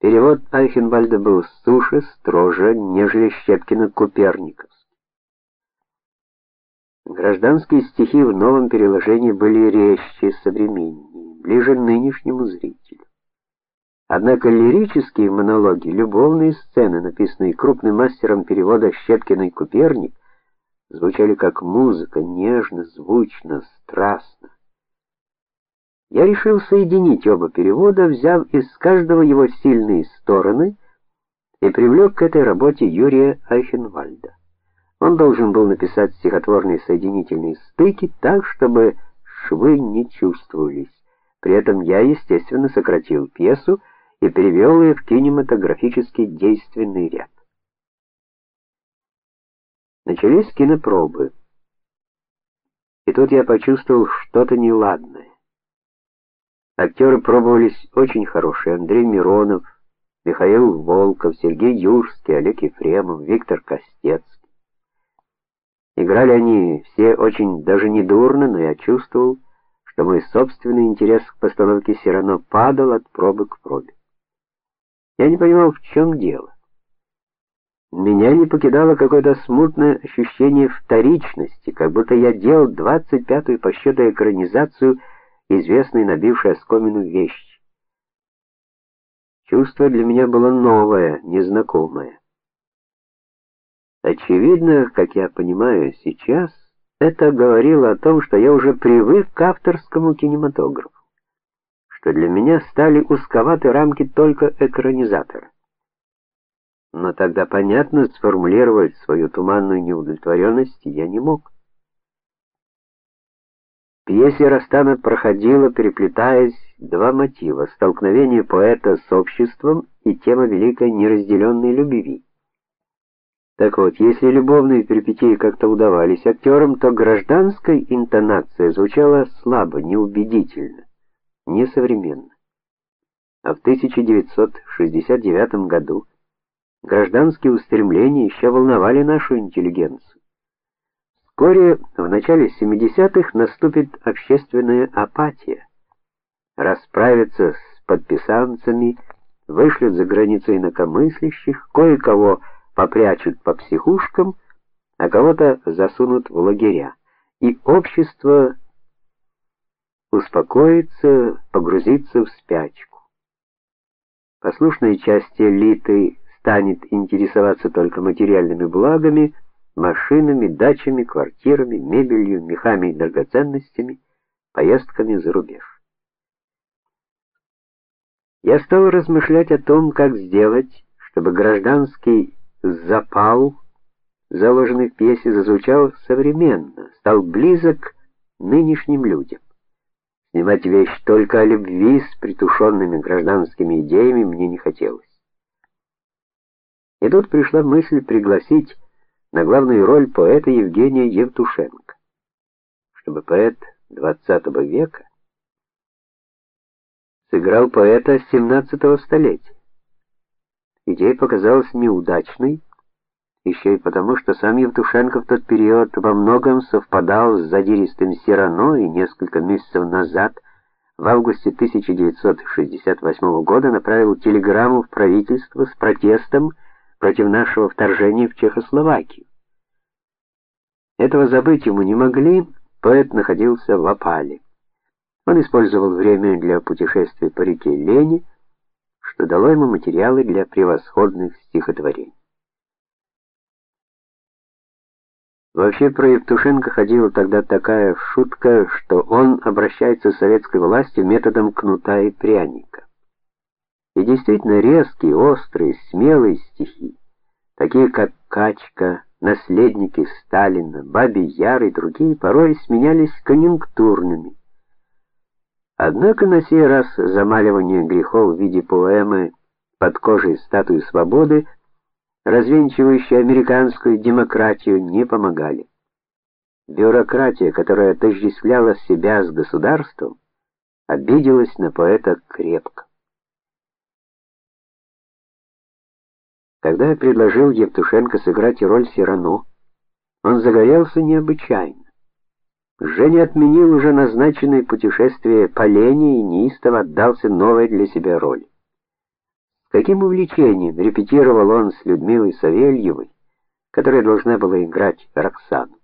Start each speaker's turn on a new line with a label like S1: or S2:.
S1: Перевод Айхенвальда был суше, строже, нежели Щепкина-Куперниковский. Гражданские стихи в новом переложении были резче, современнее, ближе нынешнему зрителю. Однако лирические монологи, любовные сцены, написанные крупным мастером перевода Щепкиной Куперник, звучали как музыка, нежно, звучно, страстно. Я решил соединить оба перевода, взяв из каждого его сильные стороны и привлек к этой работе Юрия Айхенвальда. Он должен был написать стихотворные соединительные стыки так, чтобы швы не чувствовались. При этом я, естественно, сократил пьесу и перевел ее в кинематографический действенный ряд. Начались кинопробы. И тут я почувствовал что-то неладное. Актеры пробовались очень хорошие: Андрей Миронов, Михаил Волков, Сергей Юрский, Олег Ефремов, Виктор Костецкий. Играли они все очень даже не дурно, но я чувствовал, что мой собственный интерес к постановке Сирано падал от пробы к пробе. Я не понимал, в чем дело. Меня не покидало какое-то смутное ощущение вторичности, как будто я делал двадцать пятую по счету экранизацию известной набившей оскомину вещи. Чувство для меня было новое, незнакомое. Очевидно, как я понимаю сейчас, это говорило о том, что я уже привык к авторскому кинематографу, что для меня стали узковаты рамки только экранизатора. Но тогда понятно сформулировать свою туманную неудовлетворенность я не мог. Пьесе Растана проходило, переплетаясь, два мотива: столкновение поэта с обществом и тема великой неразделенной любви. Так вот, если любовные перипетии как-то удавались актерам, то гражданская интонация звучала слабо, неубедительно, несовременно. А в 1969 году гражданские устремления еще волновали нашу интеллигенцию. Вскоре, в начале 70-х, наступит общественная апатия. Расправятся с подписанцами, вышлют за границу инакомыслящих, кое-кого попрячут по психушкам, а кого-то засунут в лагеря. И общество успокоится, погрузится в спячку. Послушная часть элиты станет интересоваться только материальными благами, машинами, дачами, квартирами, мебелью, мехами и драгоценностями, поездками за рубеж. Я стал размышлять о том, как сделать, чтобы гражданский запал, заложенный в пьесе, зазвучал современно, стал близок нынешним людям. Снимать вещь только о любви с притушенными гражданскими идеями мне не хотелось. И тут пришла мысль пригласить на главную роль поэта Евгения Евтушенко. Чтобы поэт XX века сыграл поэта XVII столетия. Идея показалась неудачной, еще и потому, что сам Евтушенко в тот период во многом совпадал с задиристым Сирано и несколько месяцев назад, в августе 1968 года, направил телеграмму в правительство с протестом против нашего вторжения в Чехословакию. Этого забыть ему не могли, поэт находился в опале. Он использовал время для путешествий по реке Лени, что дало ему материалы для превосходных стихотворений. Вообще про Евтушенко ходила тогда такая шутка, что он обращается с советской властью методом кнута и пряника. И действительно резкие, острые, смелые стихи, такие как Качка, Наследники Сталина, Бабий Яр и другие, порой сменялись конъюнктурными Однако на сей раз замаливание грехов в виде поэмы под кожей статуи свободы, развенчивающей американскую демократию, не помогали. Бюрократия, которая отождествляла себя с государством, обиделась на поэта крепко. Когда я предложил Евтушенко сыграть роль Сирано, он загорелся необычайно. Женя отменил уже назначенное путешествие по Лене и неистово отдался новой для себя роли. каким увлечением репетировал он с Людмилой Савельевой, которая должна была играть Роксану.